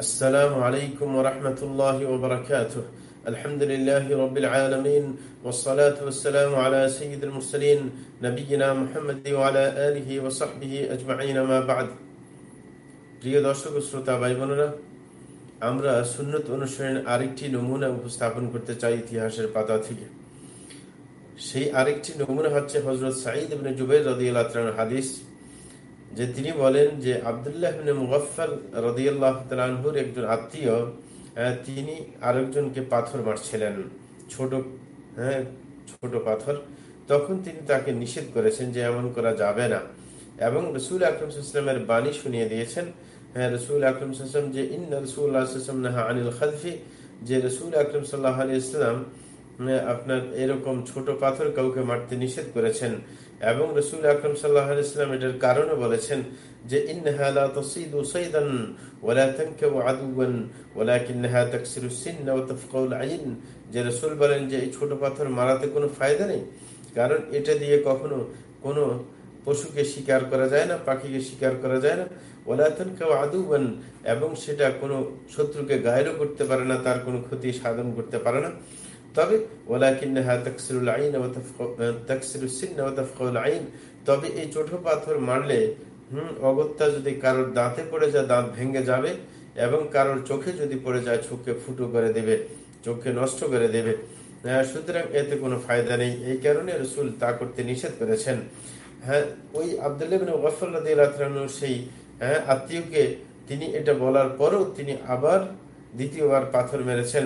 السلام عليكم ورحمة الله وبركاته الحمد لله رب العالمين والصلاة والسلام على سيد المرسلين نبينا محمد وعلى آله وصحبه أجمعين ما بعد প্রিয় দর্শক শ্রোতা ভাই বোনেরা আমরা সুন্নত অনুসরণের আরেকটি নমুনা উপস্থাপন করতে চাই ইতিহাসের পাতা থেকে সেই আরেকটি নমুনা হচ্ছে হজরত সাঈদ ইবনে জুবাইর রাদিয়াল্লাহু তাআলার হাদিস যে তিনি বলেন যে আবদুল্লাহ মুগফল রদিয়াল্লাহ একজন আত্মীয় তিনি আরেকজনকে পাথর মারছিলেন, ছোট হ্যাঁ ছোট পাথর। তখন তিনি তাকে নিষেধ করেছেন যে এমন করা যাবে না। এবং রসুল আকরম ইসলামের বাণী শুনিয়ে দিয়েছেন হ্যাঁ রসুল আকরম সাল্লাম যে ইন রসুল্লাহাম আনিল খালফি যে রসুল আকরম সাল্লাহ আলি ইসলাম আপনার এরকম ছোট পাথর কাউকে মারতে নিষেধ করেছেন এবং রসুল আকরম সাল্লাহ ইসলাম এটার কারণে বলেছেন যে যে রসুল বলেন যে, এই ছোট পাথর মারাতে কোনো ফায়দা নেই, কারণ এটা দিয়ে কখনো কোনো পশুকে শিকার করা যায় না, পাখিকে শিকার করা যায় না। ওলাতন কেউ আদু আদুবান এবং সেটা কোনো শত্রুকে গায়েরও করতে পারে না, তার কোনো ক্ষতি সাধন করতে পারে না। তবে তবে এই ছোট পাথর মারলে, হম, অগত্যা যদি কারোর দাঁতে পড়ে যায়, দাঁত ভেঙে যাবে এবং কারোর চোখে যদি পড়ে যায় চোখে ফুটো করে দেবে চোখে নষ্ট করে দেবে। সুতরাং এতে কোনো ফায়দা নেই। এই কারণে রসুল তা করতে নিষেধ করেছেন। হ্যাঁ ওই আবদুল্লাহ সেই হ্যাঁ আত্মীয়কে তিনি এটা বলার পরও তিনি আবার দ্বিতীয়বার পাথর মেরেছেন।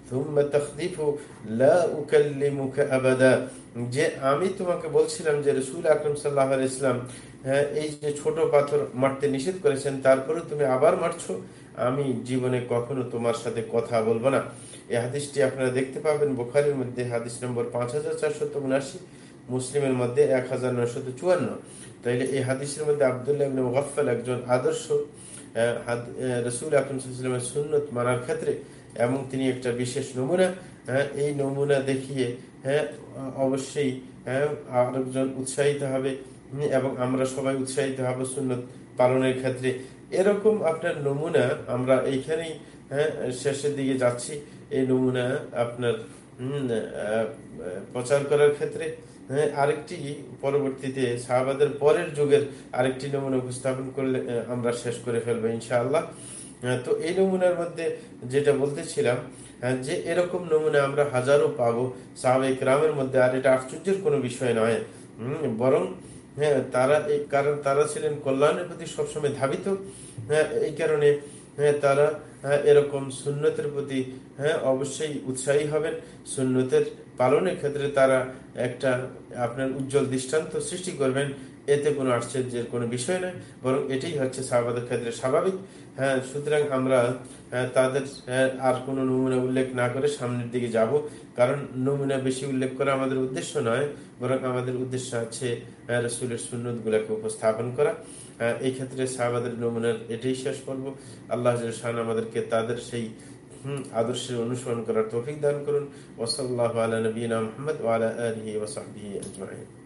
যে আমি তোমাকে বলছিলাম যে রসুল আকরম সাল্লাহ ইসলাম হ্যাঁ এই যে ছোট পাথর মারতে নিষেধ করেছেন তারপরে তুমি আবার মারছো? আমি জীবনে কখনো তোমার সাথে কথা বলব না। এই হাদিসটি আপনারা দেখতে পাবেন। বোখারির মধ্যে হাদিস নম্বর পাঁচ হাজার চারশত উনাশি মুসলিমের মধ্যে এক হাজার নয়শত চুয়ান্ন। তাইলে এই হাদিসের মধ্যে আবদুল্লাহ গফল একজন আদর্শ রসুল আকরমের সুন্নত মানার ক্ষেত্রে এবং তিনি একটা বিশেষ নমুনা হ্যাঁ এই নমুনা দেখিয়ে হ্যাঁ অবশ্যই হ্যাঁ আরেকজন উৎসাহিত হবে এবং আমরা সবাই উৎসাহিত হব সুন্নত পালনের ক্ষেত্রে। এরকম আপনার নমুনা আমরা এইখানেই হ্যাঁ শেষের দিকে যাচ্ছি। এই নমুনা আপনার প্রচার করার ক্ষেত্রে হ্যাঁ আরেকটি পরবর্তীতে শাহবাদের পরের যুগের আরেকটি নমুনা উপস্থাপন করলে আমরা শেষ করে ফেলব ইনশাআল্লাহ। তো এই নমুনার মধ্যে যেটা বলতেছিলাম যে এরকম নমুনা আমরা হাজারো পাবো সাহাবেক রামের মধ্যে, আর এটা আশ্চর্যের কোনো বিষয় নয়। বরং হ্যাঁ তারা এই কারণ তারা ছিলেন কল্যাণের প্রতি সবসময় ধাবিত। হ্যাঁ এই কারণে হ্যাঁ তারা হ্যাঁ এরকম সুন্নতের প্রতি হ্যাঁ অবশ্যই উৎসাহী হবেন। সুন্নতের পালনের ক্ষেত্রে তারা একটা আপনার উজ্জ্বল দৃষ্টান্ত সৃষ্টি করবেন। এতে কোনো আশ্চর্যের কোনো বিষয় নয়, বরং এটাই হচ্ছে সাহাবাদের ক্ষেত্রে স্বাভাবিক। হ্যাঁ সুতরাং আমরা তাদের আর কোনো নমুনা উল্লেখ না করে সামনের দিকে যাব, কারণ নমুনা বেশি উল্লেখ করা আমাদের উদ্দেশ্য নয়, বরং আমাদের উদ্দেশ্য আছে রসুলের সুন্নত গুলাকে উপস্থাপন করা। এই ক্ষেত্রে সাহাবাদের নমুনার এটাই শেষ করব। আল্লাহ শাহান আমাদেরকে তাদের সেই আদর্শের অনুসরণ করার তৌফিক দান করুন। ওসল্লাহ আলা নবীনা মোহাম্মদ ওয়ালা আলহি ওসাহি আজমাইন।